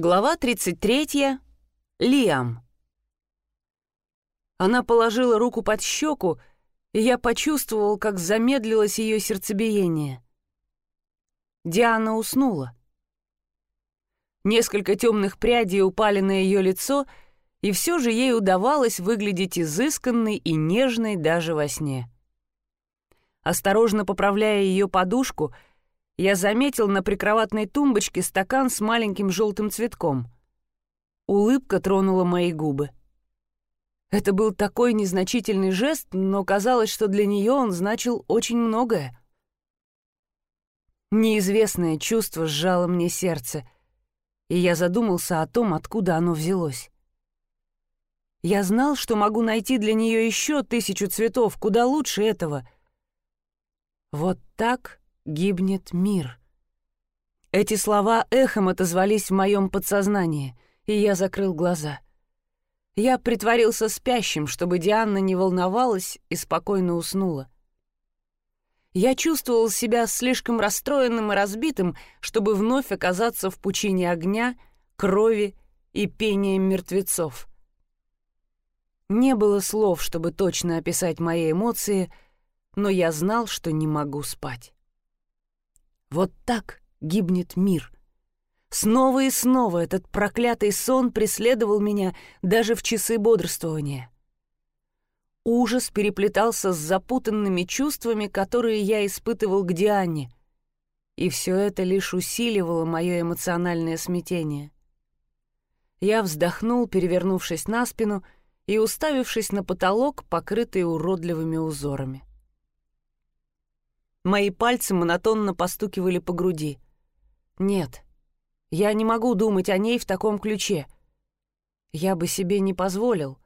Глава 33. Лиам. Она положила руку под щеку, и я почувствовал, как замедлилось ее сердцебиение. Диана уснула. Несколько темных прядей упали на ее лицо, и все же ей удавалось выглядеть изысканной и нежной даже во сне. Осторожно поправляя ее подушку — я заметил на прикроватной тумбочке стакан с маленьким желтым цветком. Улыбка тронула мои губы. Это был такой незначительный жест, но казалось, что для нее он значил очень многое. Неизвестное чувство сжало мне сердце, и я задумался о том, откуда оно взялось. Я знал, что могу найти для нее еще тысячу цветов, куда лучше этого. Вот так гибнет мир. Эти слова эхом отозвались в моем подсознании, и я закрыл глаза. Я притворился спящим, чтобы Диана не волновалась и спокойно уснула. Я чувствовал себя слишком расстроенным и разбитым, чтобы вновь оказаться в пучине огня, крови и пения мертвецов. Не было слов, чтобы точно описать мои эмоции, но я знал, что не могу спать. Вот так гибнет мир. Снова и снова этот проклятый сон преследовал меня даже в часы бодрствования. Ужас переплетался с запутанными чувствами, которые я испытывал к Диане, и все это лишь усиливало мое эмоциональное смятение. Я вздохнул, перевернувшись на спину и уставившись на потолок, покрытый уродливыми узорами. Мои пальцы монотонно постукивали по груди. Нет, я не могу думать о ней в таком ключе. Я бы себе не позволил.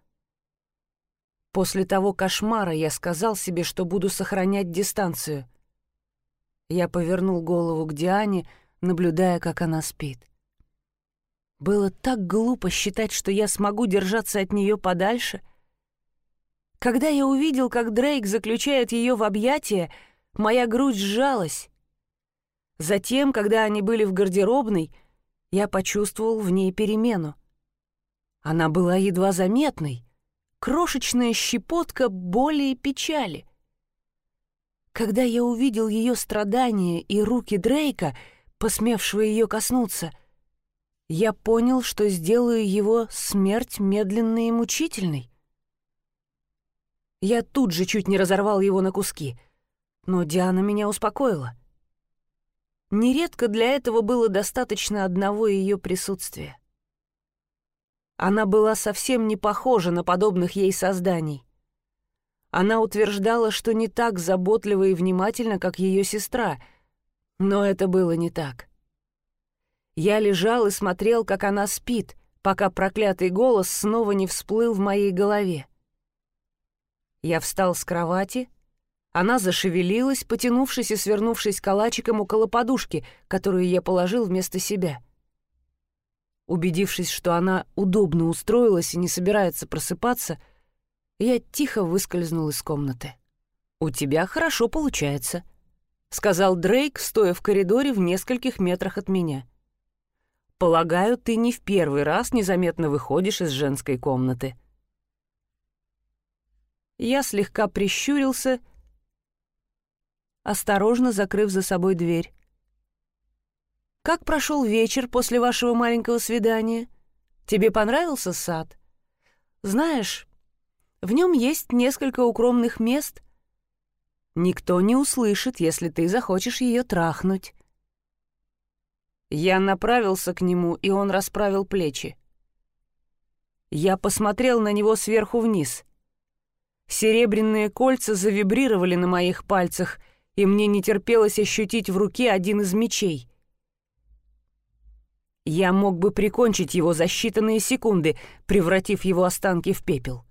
После того кошмара я сказал себе, что буду сохранять дистанцию. Я повернул голову к Диане, наблюдая, как она спит. Было так глупо считать, что я смогу держаться от нее подальше. Когда я увидел, как Дрейк заключает ее в объятия, Моя грудь сжалась. Затем, когда они были в гардеробной, я почувствовал в ней перемену. Она была едва заметной, крошечная щепотка боли и печали. Когда я увидел ее страдания и руки Дрейка, посмевшего ее коснуться, я понял, что сделаю его смерть медленной и мучительной. Я тут же чуть не разорвал его на куски — но Диана меня успокоила. Нередко для этого было достаточно одного ее присутствия. Она была совсем не похожа на подобных ей созданий. Она утверждала, что не так заботлива и внимательна, как ее сестра, но это было не так. Я лежал и смотрел, как она спит, пока проклятый голос снова не всплыл в моей голове. Я встал с кровати — она зашевелилась, потянувшись и свернувшись калачиком около подушки, которую я положил вместо себя. Убедившись, что она удобно устроилась и не собирается просыпаться, я тихо выскользнул из комнаты. «У тебя хорошо получается», — сказал Дрейк, стоя в коридоре в нескольких метрах от меня. «Полагаю, ты не в первый раз незаметно выходишь из женской комнаты». Я слегка прищурился осторожно закрыв за собой дверь. «Как прошел вечер после вашего маленького свидания? Тебе понравился сад? Знаешь, в нем есть несколько укромных мест. Никто не услышит, если ты захочешь ее трахнуть». Я направился к нему, и он расправил плечи. Я посмотрел на него сверху вниз. Серебряные кольца завибрировали на моих пальцах — и мне не терпелось ощутить в руке один из мечей. Я мог бы прикончить его за считанные секунды, превратив его останки в пепел.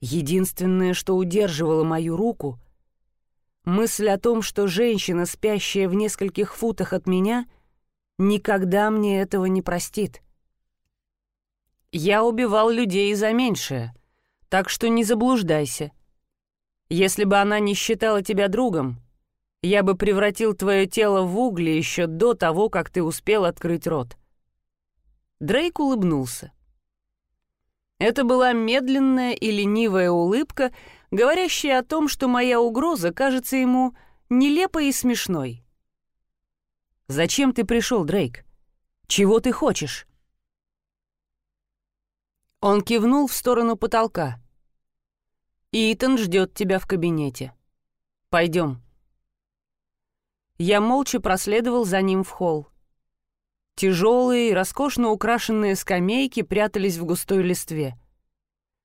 Единственное, что удерживало мою руку — мысль о том, что женщина, спящая в нескольких футах от меня, никогда мне этого не простит. Я убивал людей за меньшее, так что не заблуждайся. Если бы она не считала тебя другом, я бы превратил твое тело в угли еще до того, как ты успел открыть рот. Дрейк улыбнулся. Это была медленная и ленивая улыбка, говорящая о том, что моя угроза кажется ему нелепой и смешной. «Зачем ты пришел, Дрейк? Чего ты хочешь?» Он кивнул в сторону потолка. «Итан ждет тебя в кабинете. Пойдем». Я молча проследовал за ним в холл. Тяжелые, роскошно украшенные скамейки прятались в густой листве.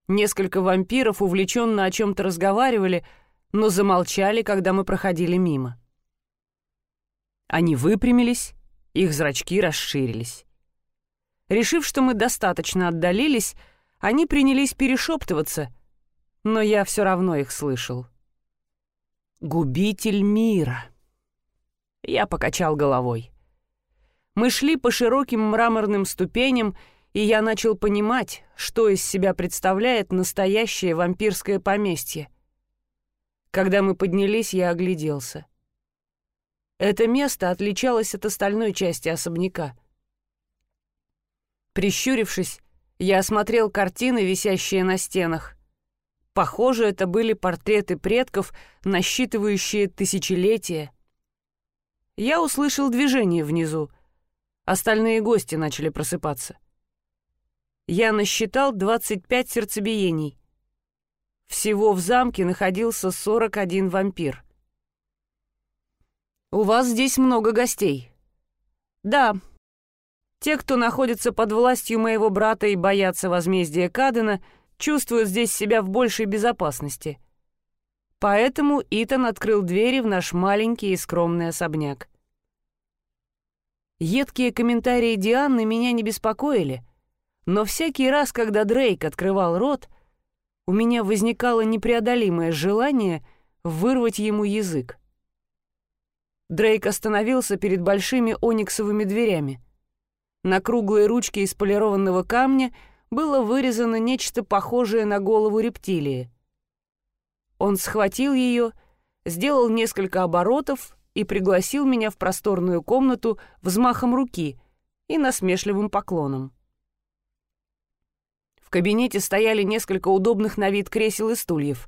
Несколько вампиров увлеченно о чем-то разговаривали, но замолчали, когда мы проходили мимо. Они выпрямились, их зрачки расширились. Решив, что мы достаточно отдалились, они принялись перешептываться, но я все равно их слышал. «Губитель мира!» Я покачал головой. Мы шли по широким мраморным ступеням, и я начал понимать, что из себя представляет настоящее вампирское поместье. Когда мы поднялись, я огляделся. Это место отличалось от остальной части особняка. Прищурившись, я осмотрел картины, висящие на стенах. Похоже, это были портреты предков, насчитывающие тысячелетия. Я услышал движение внизу — Остальные гости начали просыпаться. Я насчитал 25 сердцебиений. Всего в замке находился 41 вампир. «У вас здесь много гостей». «Да. Те, кто находится под властью моего брата и боятся возмездия Кадена, чувствуют здесь себя в большей безопасности. Поэтому Итан открыл двери в наш маленький и скромный особняк. Едкие комментарии Дианы меня не беспокоили, но всякий раз, когда Дрейк открывал рот, у меня возникало непреодолимое желание вырвать ему язык. Дрейк остановился перед большими ониксовыми дверями. На круглой ручке из полированного камня было вырезано нечто похожее на голову рептилии. Он схватил ее, сделал несколько оборотов и пригласил меня в просторную комнату взмахом руки и насмешливым поклоном. В кабинете стояли несколько удобных на вид кресел и стульев.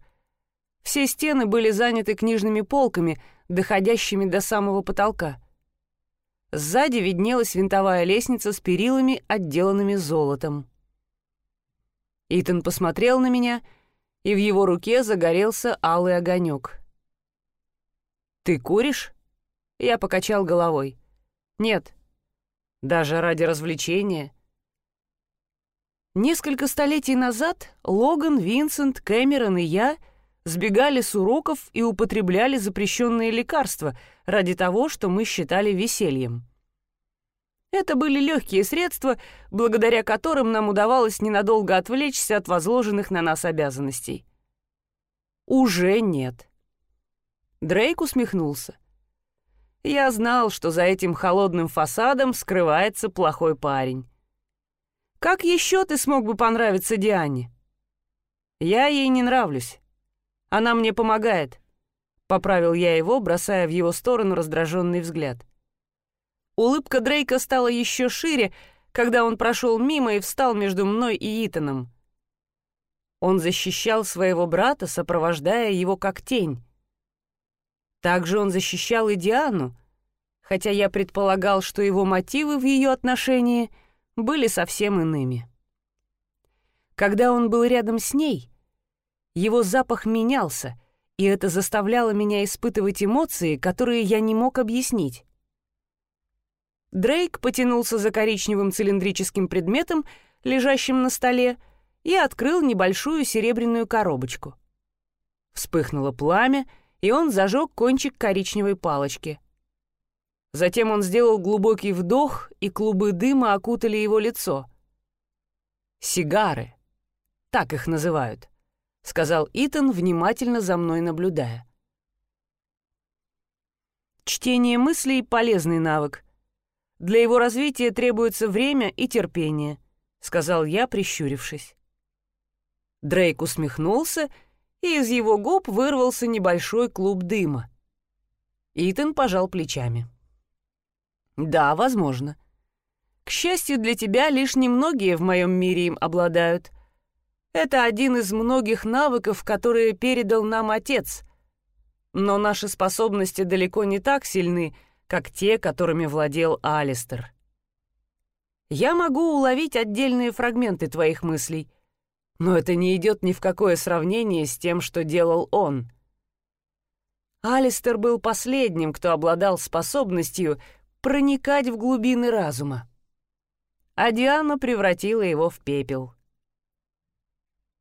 Все стены были заняты книжными полками, доходящими до самого потолка. Сзади виднелась винтовая лестница с перилами, отделанными золотом. Итан посмотрел на меня, и в его руке загорелся алый огонек. «Ты куришь?» Я покачал головой. Нет. Даже ради развлечения. Несколько столетий назад Логан, Винсент, Кэмерон и я сбегали с уроков и употребляли запрещенные лекарства ради того, что мы считали весельем. Это были легкие средства, благодаря которым нам удавалось ненадолго отвлечься от возложенных на нас обязанностей. Уже нет. Дрейк усмехнулся. Я знал, что за этим холодным фасадом скрывается плохой парень. Как еще ты смог бы понравиться Диане? Я ей не нравлюсь. Она мне помогает. Поправил я его, бросая в его сторону раздраженный взгляд. Улыбка Дрейка стала еще шире, когда он прошел мимо и встал между мной и Итаном. Он защищал своего брата, сопровождая его как тень. Также он защищал и Диану, хотя я предполагал, что его мотивы в ее отношении были совсем иными. Когда он был рядом с ней, его запах менялся, и это заставляло меня испытывать эмоции, которые я не мог объяснить. Дрейк потянулся за коричневым цилиндрическим предметом, лежащим на столе, и открыл небольшую серебряную коробочку. Вспыхнуло пламя, и он зажег кончик коричневой палочки. Затем он сделал глубокий вдох, и клубы дыма окутали его лицо. «Сигары. Так их называют», — сказал Итан, внимательно за мной наблюдая. Чтение мыслей — полезный навык. Для его развития требуется время и терпение, — сказал я, прищурившись. Дрейк усмехнулся и из его губ вырвался небольшой клуб дыма. Итан пожал плечами. «Да, возможно. К счастью для тебя, лишь немногие в моем мире им обладают. Это один из многих навыков, которые передал нам отец. Но наши способности далеко не так сильны, как те, которыми владел Алистер. Я могу уловить отдельные фрагменты твоих мыслей, но это не идет ни в какое сравнение с тем, что делал он. Алистер был последним, кто обладал способностью проникать в глубины разума а Диана превратила его в пепел.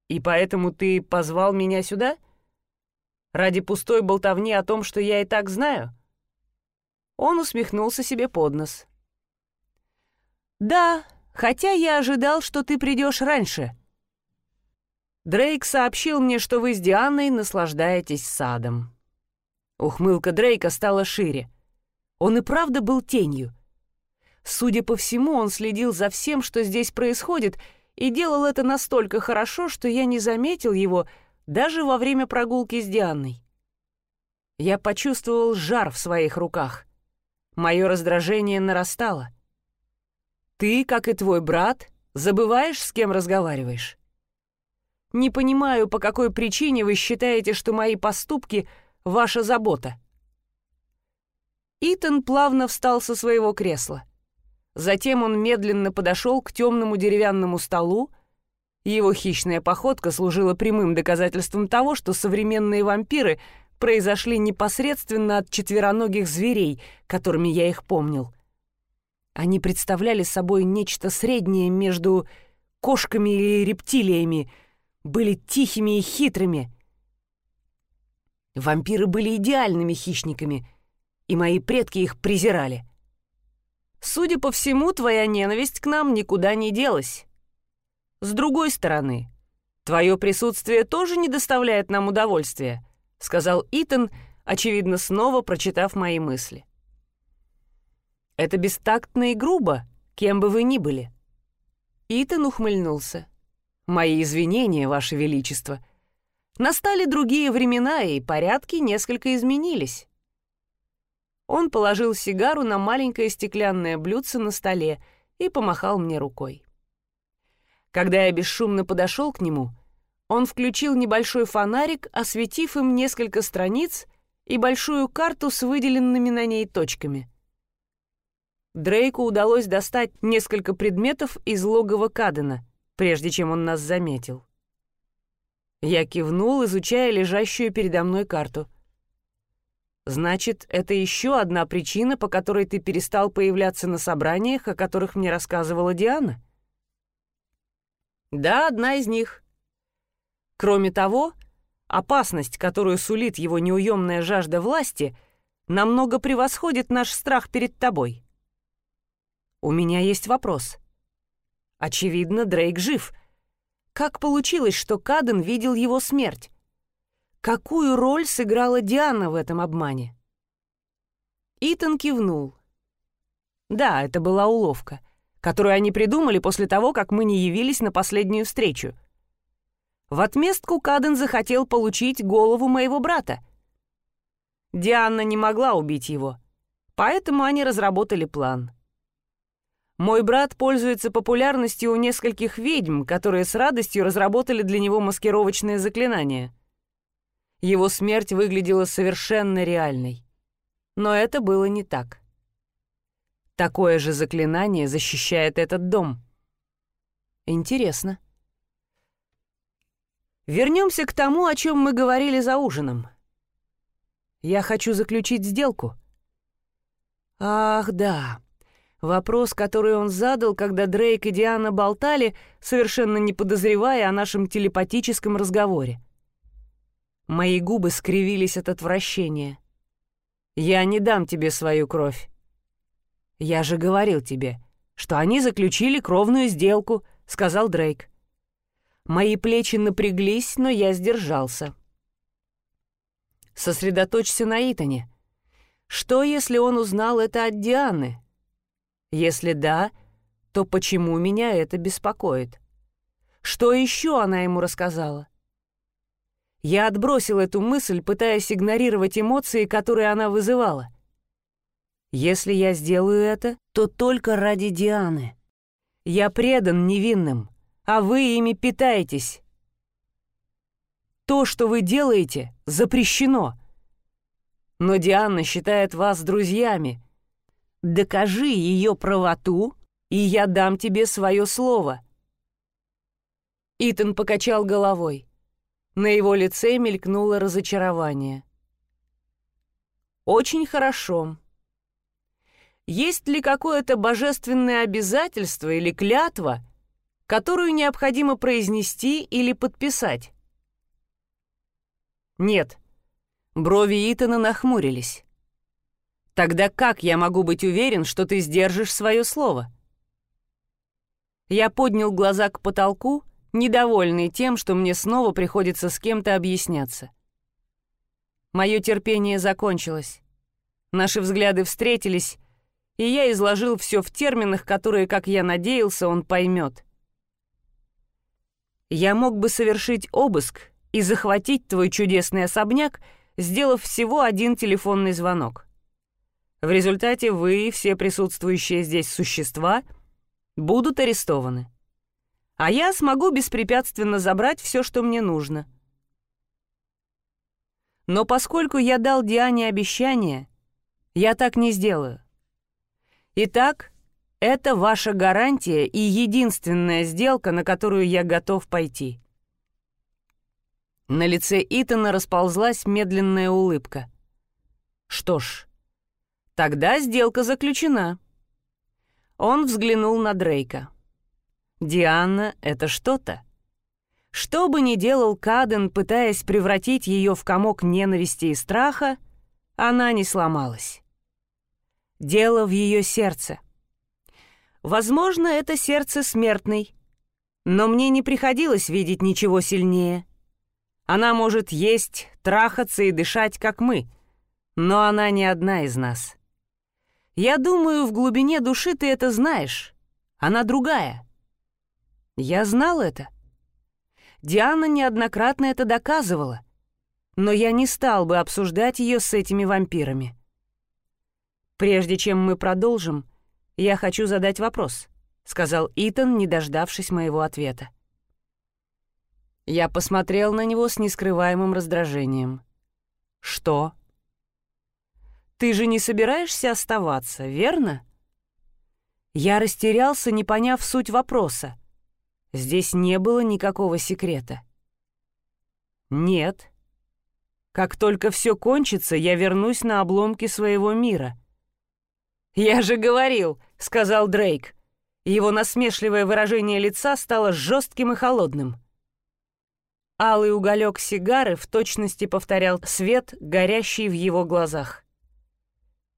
«И поэтому ты позвал меня сюда? Ради пустой болтовни о том, что я и так знаю?» Он усмехнулся себе под нос. «Да, хотя я ожидал, что ты придешь раньше. Дрейк сообщил мне, что вы с Дианой наслаждаетесь садом». Ухмылка Дрейка стала шире. Он и правда был тенью — Судя по всему, он следил за всем, что здесь происходит, и делал это настолько хорошо, что я не заметил его даже во время прогулки с Дианой. Я почувствовал жар в своих руках. Мое раздражение нарастало. Ты, как и твой брат, забываешь, с кем разговариваешь. Не понимаю, по какой причине вы считаете, что мои поступки — ваша забота. Итан плавно встал со своего кресла. Затем он медленно подошел к темному деревянному столу. Его хищная походка служила прямым доказательством того, что современные вампиры произошли непосредственно от четвероногих зверей, которыми я их помнил. Они представляли собой нечто среднее между кошками и рептилиями, были тихими и хитрыми. Вампиры были идеальными хищниками, и мои предки их презирали — Судя по всему, твоя ненависть к нам никуда не делась. С другой стороны, твое присутствие тоже не доставляет нам удовольствия, сказал Итан, очевидно, снова прочитав мои мысли. Это бестактно и грубо, кем бы вы ни были. Итан ухмыльнулся. Мои извинения, Ваше Величество. Настали другие времена, и порядки несколько изменились. Он положил сигару на маленькое стеклянное блюдце на столе и помахал мне рукой. Когда я бесшумно подошел к нему, он включил небольшой фонарик, осветив им несколько страниц и большую карту с выделенными на ней точками. Дрейку удалось достать несколько предметов из логова Кадена, прежде чем он нас заметил. Я кивнул, изучая лежащую передо мной карту. Значит, это еще одна причина, по которой ты перестал появляться на собраниях, о которых мне рассказывала Диана? Да, одна из них. Кроме того, опасность, которую сулит его неуемная жажда власти, намного превосходит наш страх перед тобой. У меня есть вопрос. Очевидно, Дрейк жив. Как получилось, что Каден видел его смерть? Какую роль сыграла Диана в этом обмане? Итан кивнул. Да, это была уловка, которую они придумали после того, как мы не явились на последнюю встречу. В отместку Каден захотел получить голову моего брата. Диана не могла убить его, поэтому они разработали план. Мой брат пользуется популярностью у нескольких ведьм, которые с радостью разработали для него маскировочные заклинания — его смерть выглядела совершенно реальной. Но это было не так. Такое же заклинание защищает этот дом. Интересно. Вернемся к тому, о чем мы говорили за ужином. Я хочу заключить сделку. Ах, да. Вопрос, который он задал, когда Дрейк и Диана болтали, совершенно не подозревая о нашем телепатическом разговоре. Мои губы скривились от отвращения. «Я не дам тебе свою кровь». «Я же говорил тебе, что они заключили кровную сделку», — сказал Дрейк. Мои плечи напряглись, но я сдержался. «Сосредоточься на Итане. Что, если он узнал это от Дианы? Если да, то почему меня это беспокоит? Что еще она ему рассказала? Я отбросил эту мысль, пытаясь игнорировать эмоции, которые она вызывала. Если я сделаю это, то только ради Дианы. Я предан невинным, а вы ими питаетесь. То, что вы делаете, запрещено. Но Диана считает вас друзьями. Докажи ее правоту, и я дам тебе свое слово. Итан покачал головой. На его лице мелькнуло разочарование. «Очень хорошо. Есть ли какое-то божественное обязательство или клятва, которую необходимо произнести или подписать?» «Нет». Брови Итана нахмурились. «Тогда как я могу быть уверен, что ты сдержишь свое слово?» Я поднял глаза к потолку, недовольный тем, что мне снова приходится с кем-то объясняться. Мое терпение закончилось. Наши взгляды встретились, и я изложил все в терминах, которые, как я надеялся, он поймет. Я мог бы совершить обыск и захватить твой чудесный особняк, сделав всего один телефонный звонок. В результате вы и все присутствующие здесь существа будут арестованы а я смогу беспрепятственно забрать все, что мне нужно. Но поскольку я дал Диане обещание, я так не сделаю. Итак, это ваша гарантия и единственная сделка, на которую я готов пойти. На лице Итана расползлась медленная улыбка. Что ж, тогда сделка заключена. Он взглянул на Дрейка. Диана — это что-то. Что бы ни делал Каден, пытаясь превратить ее в комок ненависти и страха, она не сломалась. Дело в ее сердце. Возможно, это сердце смертный, но мне не приходилось видеть ничего сильнее. Она может есть, трахаться и дышать, как мы, но она не одна из нас. Я думаю, в глубине души ты это знаешь. Она другая. Я знал это. Диана неоднократно это доказывала, но я не стал бы обсуждать ее с этими вампирами. «Прежде чем мы продолжим, я хочу задать вопрос», — сказал Итан, не дождавшись моего ответа. Я посмотрел на него с нескрываемым раздражением. «Что?» «Ты же не собираешься оставаться, верно?» Я растерялся, не поняв суть вопроса. Здесь не было никакого секрета. Нет. Как только все кончится, я вернусь на обломки своего мира. «Я же говорил», — сказал Дрейк. Его насмешливое выражение лица стало жестким и холодным. Алый уголек сигары в точности повторял свет, горящий в его глазах.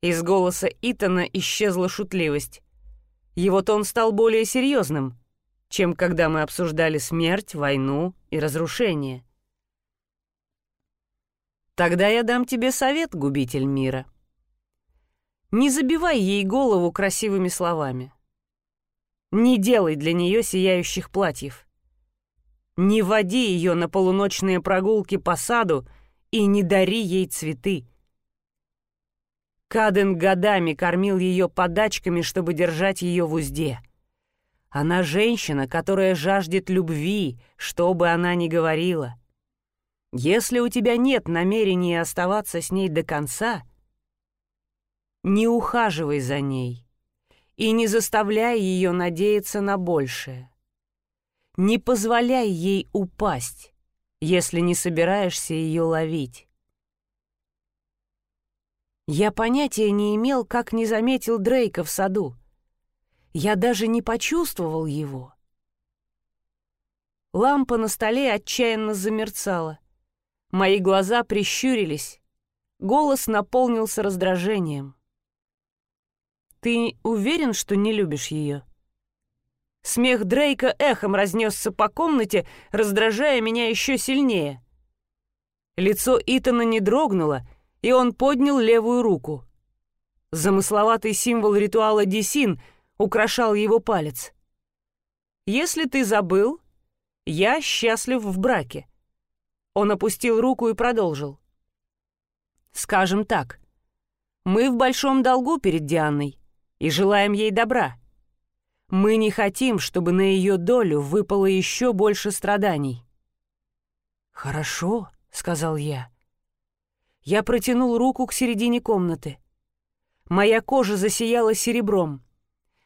Из голоса Итана исчезла шутливость. Его тон стал более серьезным чем когда мы обсуждали смерть, войну и разрушение. Тогда я дам тебе совет, губитель мира. Не забивай ей голову красивыми словами. Не делай для нее сияющих платьев. Не води ее на полуночные прогулки по саду и не дари ей цветы. Каден годами кормил ее подачками, чтобы держать ее в узде. Она женщина, которая жаждет любви, что бы она ни говорила. Если у тебя нет намерения оставаться с ней до конца, не ухаживай за ней и не заставляй ее надеяться на большее. Не позволяй ей упасть, если не собираешься ее ловить. Я понятия не имел, как не заметил Дрейка в саду. Я даже не почувствовал его. Лампа на столе отчаянно замерцала. Мои глаза прищурились. Голос наполнился раздражением. «Ты уверен, что не любишь ее?» Смех Дрейка эхом разнесся по комнате, раздражая меня еще сильнее. Лицо Итана не дрогнуло, и он поднял левую руку. Замысловатый символ ритуала Десин — украшал его палец. «Если ты забыл, я счастлив в браке». Он опустил руку и продолжил. «Скажем так, Мы в большом долгу перед Дианой и желаем ей добра. Мы не хотим, чтобы на ее долю выпало еще больше страданий». «Хорошо», — сказал я. Я протянул руку к середине комнаты. Моя кожа засияла серебром.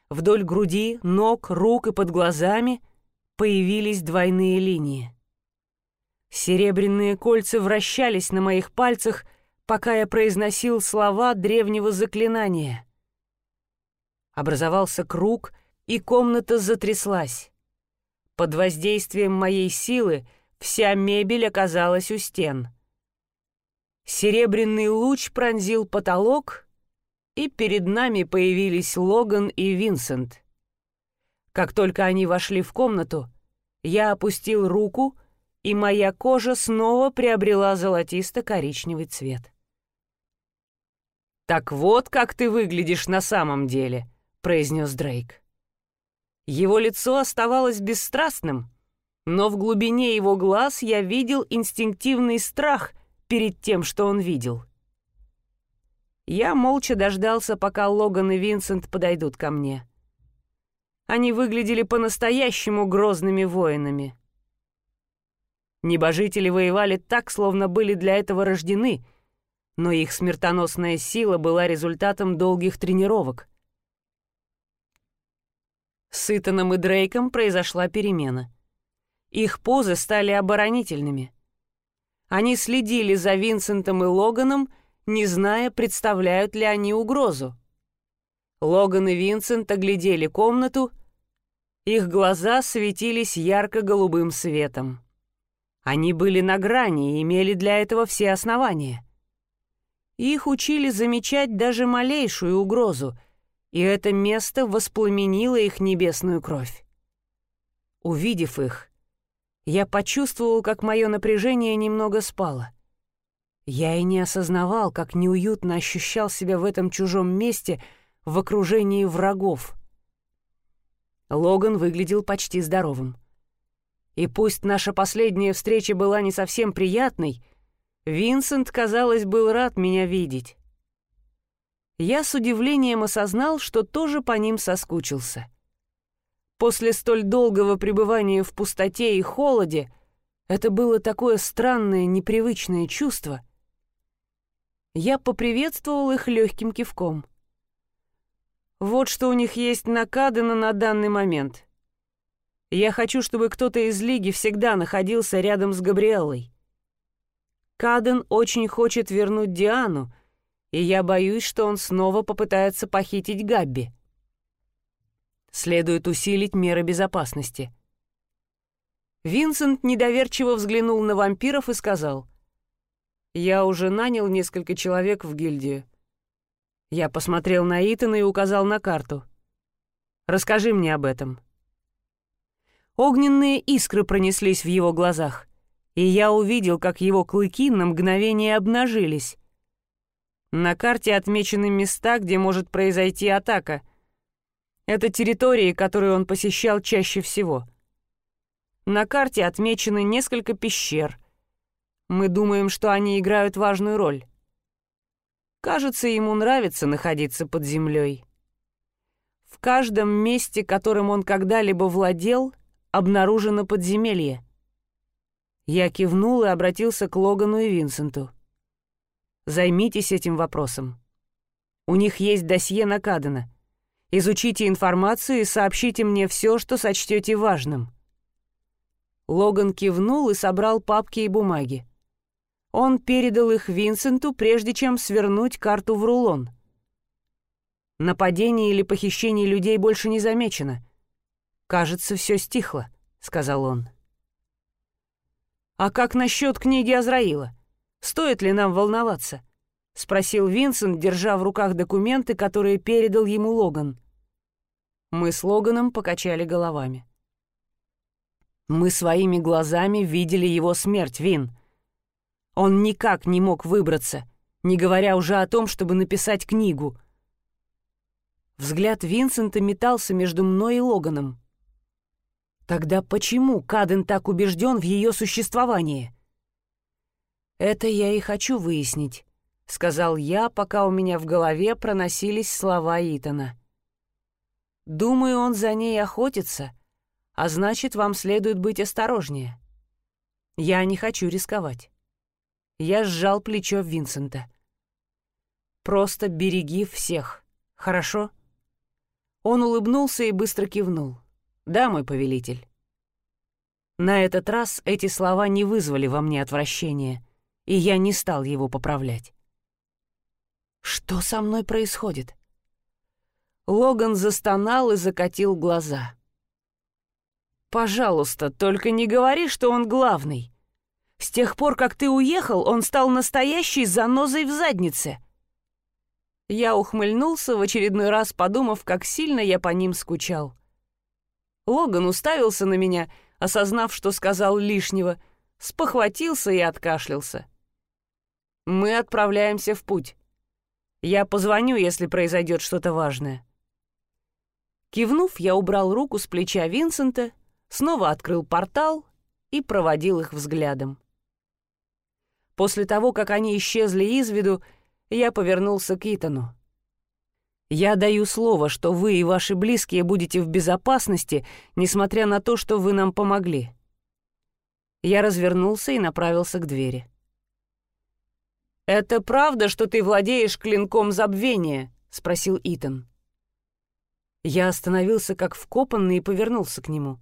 Вдоль груди, ног, рук и под глазами появились двойные линии. Серебряные кольца вращались на моих пальцах, пока я произносил слова древнего заклинания. Образовался круг, и комната затряслась. Под воздействием моей силы вся мебель оказалась у стен. Серебряный луч пронзил потолок, и перед нами появились Логан и Винсент. Как только они вошли в комнату, я опустил руку, и моя кожа снова приобрела золотисто-коричневый цвет. «Так вот, как ты выглядишь на самом деле», — произнес Дрейк. Его лицо оставалось бесстрастным, но в глубине его глаз я видел инстинктивный страх перед тем, что он видел. Я молча дождался, пока Логан и Винсент подойдут ко мне. Они выглядели по-настоящему грозными воинами. Небожители воевали так, словно были для этого рождены, но их смертоносная сила была результатом долгих тренировок. С Итаном и Дрейком произошла перемена. Их позы стали оборонительными. Они следили за Винсентом и Логаном, не зная, представляют ли они угрозу. Логан и Винсент оглядели комнату их глаза светились ярко-голубым светом. Они были на грани и имели для этого все основания. Их учили замечать даже малейшую угрозу, и это место воспламенило их небесную кровь. Увидев их, я почувствовал, как мое напряжение немного спало. Я и не осознавал, как неуютно ощущал себя в этом чужом месте в окружении врагов — Логан выглядел почти здоровым. И пусть наша последняя встреча была не совсем приятной, Винсент, казалось, был рад меня видеть. Я с удивлением осознал, что тоже по ним соскучился. После столь долгого пребывания в пустоте и холоде это было такое странное, непривычное чувство. Я поприветствовал их легким кивком. Вот что у них есть на Кадена на данный момент. Я хочу, чтобы кто-то из Лиги всегда находился рядом с Габриэллой. Каден очень хочет вернуть Диану, и я боюсь, что он снова попытается похитить Габби. Следует усилить меры безопасности. Винсент недоверчиво взглянул на вампиров и сказал, «Я уже нанял несколько человек в гильдию. Я посмотрел на Итана и указал на карту. «Расскажи мне об этом». Огненные искры пронеслись в его глазах, и я увидел, как его клыки на мгновение обнажились. На карте отмечены места, где может произойти атака. Это территории, которые он посещал чаще всего. На карте отмечены несколько пещер. Мы думаем, что они играют важную роль. Кажется, ему нравится находиться под землей. В каждом месте, которым он когда-либо владел, обнаружено подземелье. Я кивнул и обратился к Логану и Винсенту. «Займитесь этим вопросом. У них есть досье на Кадена. Изучите информацию и сообщите мне все, что сочтете важным». Логан кивнул и собрал папки и бумаги. Он передал их Винсенту, прежде чем свернуть карту в рулон. Нападений или похищений людей больше не замечено. «Кажется, все стихло», — сказал он. «А как насчет книги Азраила? Стоит ли нам волноваться?» — спросил Винсент, держа в руках документы, которые передал ему Логан. Мы с Логаном покачали головами. «Мы своими глазами видели его смерть, Вин», он никак не мог выбраться, не говоря уже о том, чтобы написать книгу. Взгляд Винсента метался между мной и Логаном. Тогда почему Каден так убежден в ее существовании? Это я и хочу выяснить, сказал я, пока у меня в голове проносились слова Итана. «Думаю, он за ней охотится, а значит, вам следует быть осторожнее. Я не хочу рисковать». Я сжал плечо Винсента. «Просто береги всех, хорошо?» Он улыбнулся и быстро кивнул. «Да, мой повелитель». На этот раз эти слова не вызвали во мне отвращения, и я не стал его поправлять. Что со мной происходит? Логан застонал и закатил глаза. «Пожалуйста, только не говори, что он главный. С тех пор, как ты уехал, он стал настоящей занозой в заднице». Я ухмыльнулся в очередной раз, подумав, как сильно я по ним скучал. Логан уставился на меня, осознав, что сказал лишнего, спохватился и откашлялся. «Мы отправляемся в путь. Я позвоню, если произойдет что-то важное». Кивнув, я убрал руку с плеча Винсента, снова открыл портал и проводил их взглядом. После того, как они исчезли из виду, я повернулся к Итану. «Я даю слово, что вы и ваши близкие будете в безопасности, несмотря на то, что вы нам помогли». Я развернулся и направился к двери. «Это правда, что ты владеешь клинком забвения?» — спросил Итан. Я остановился как вкопанный и повернулся к нему.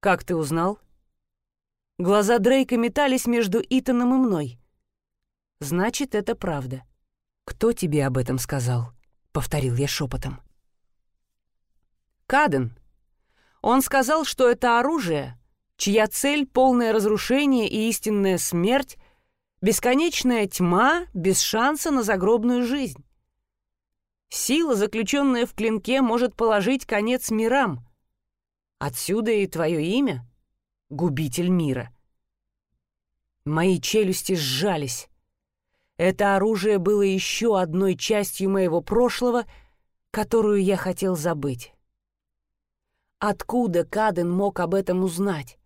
«Как ты узнал?» Глаза Дрейка метались между Итаном и мной. «Значит, это правда. Кто тебе об этом сказал?» — повторил я шепотом. «Каден. Он сказал, что это оружие, чья цель — полное разрушение и истинная смерть, Бесконечная тьма без шанса на загробную жизнь. Сила, заключенная в клинке, может положить конец мирам. Отсюда и твое имя — губитель мира. Мои челюсти сжались. Это оружие было еще одной частью моего прошлого, которую я хотел забыть. Откуда Каден мог об этом узнать?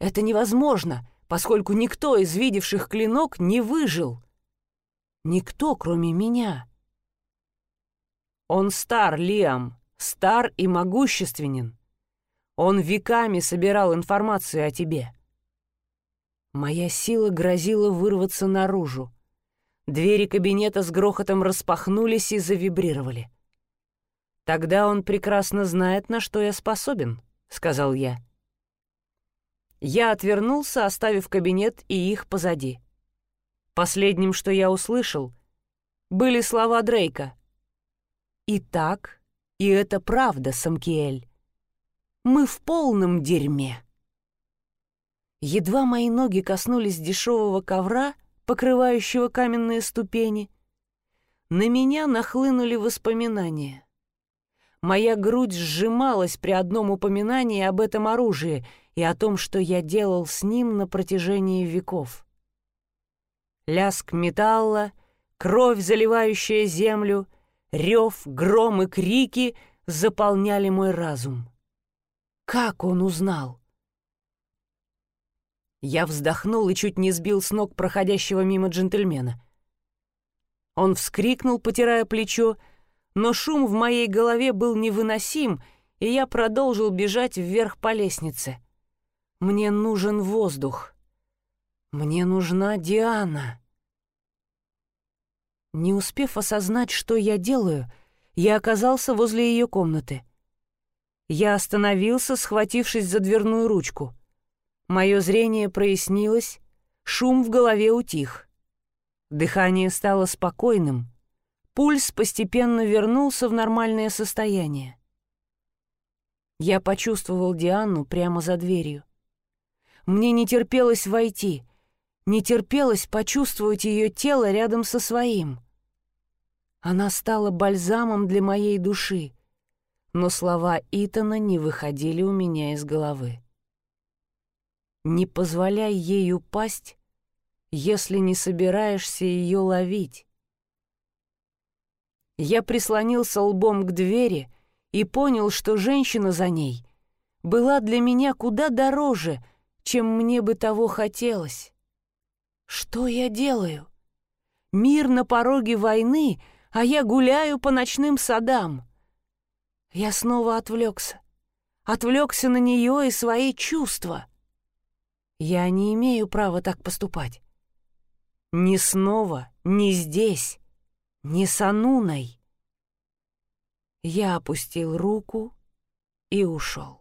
Это невозможно — поскольку никто из видевших клинок не выжил. Никто, кроме меня. Он стар, Лиам, стар и могущественен. Он веками собирал информацию о тебе. Моя сила грозила вырваться наружу. Двери кабинета с грохотом распахнулись и завибрировали. «Тогда он прекрасно знает, на что я способен», — сказал я. Я отвернулся, оставив кабинет и их позади. Последним, что я услышал, были слова Дрейка. «Итак, и это правда, Самкиэль. Мы в полном дерьме». Едва мои ноги коснулись дешевого ковра, покрывающего каменные ступени, на меня нахлынули воспоминания. Моя грудь сжималась при одном упоминании об этом оружии — и о том, что я делал с ним на протяжении веков. Ляск металла, кровь, заливающая землю, рев, гром и крики заполняли мой разум. Как он узнал? Я вздохнул и чуть не сбил с ног проходящего мимо джентльмена. Он вскрикнул, потирая плечо, но шум в моей голове был невыносим, и я продолжил бежать вверх по лестнице — мне нужен воздух. Мне нужна Диана. Не успев осознать, что я делаю, я оказался возле ее комнаты. Я остановился, схватившись за дверную ручку. Мое зрение прояснилось, шум в голове утих. Дыхание стало спокойным, пульс постепенно вернулся в нормальное состояние. Я почувствовал Диану прямо за дверью. Мне не терпелось войти, не терпелось почувствовать ее тело рядом со своим. Она стала бальзамом для моей души, но слова Итана не выходили у меня из головы. Не позволяй ей упасть, если не собираешься ее ловить. Я прислонился лбом к двери и понял, что женщина за ней была для меня куда дороже, чем мне бы того хотелось. Что я делаю? Мир на пороге войны, а я гуляю по ночным садам. Я снова отвлекся. Отвлекся на нее и свои чувства. Я не имею права так поступать. Ни снова, ни здесь, ни с Ануной. Я опустил руку и ушел.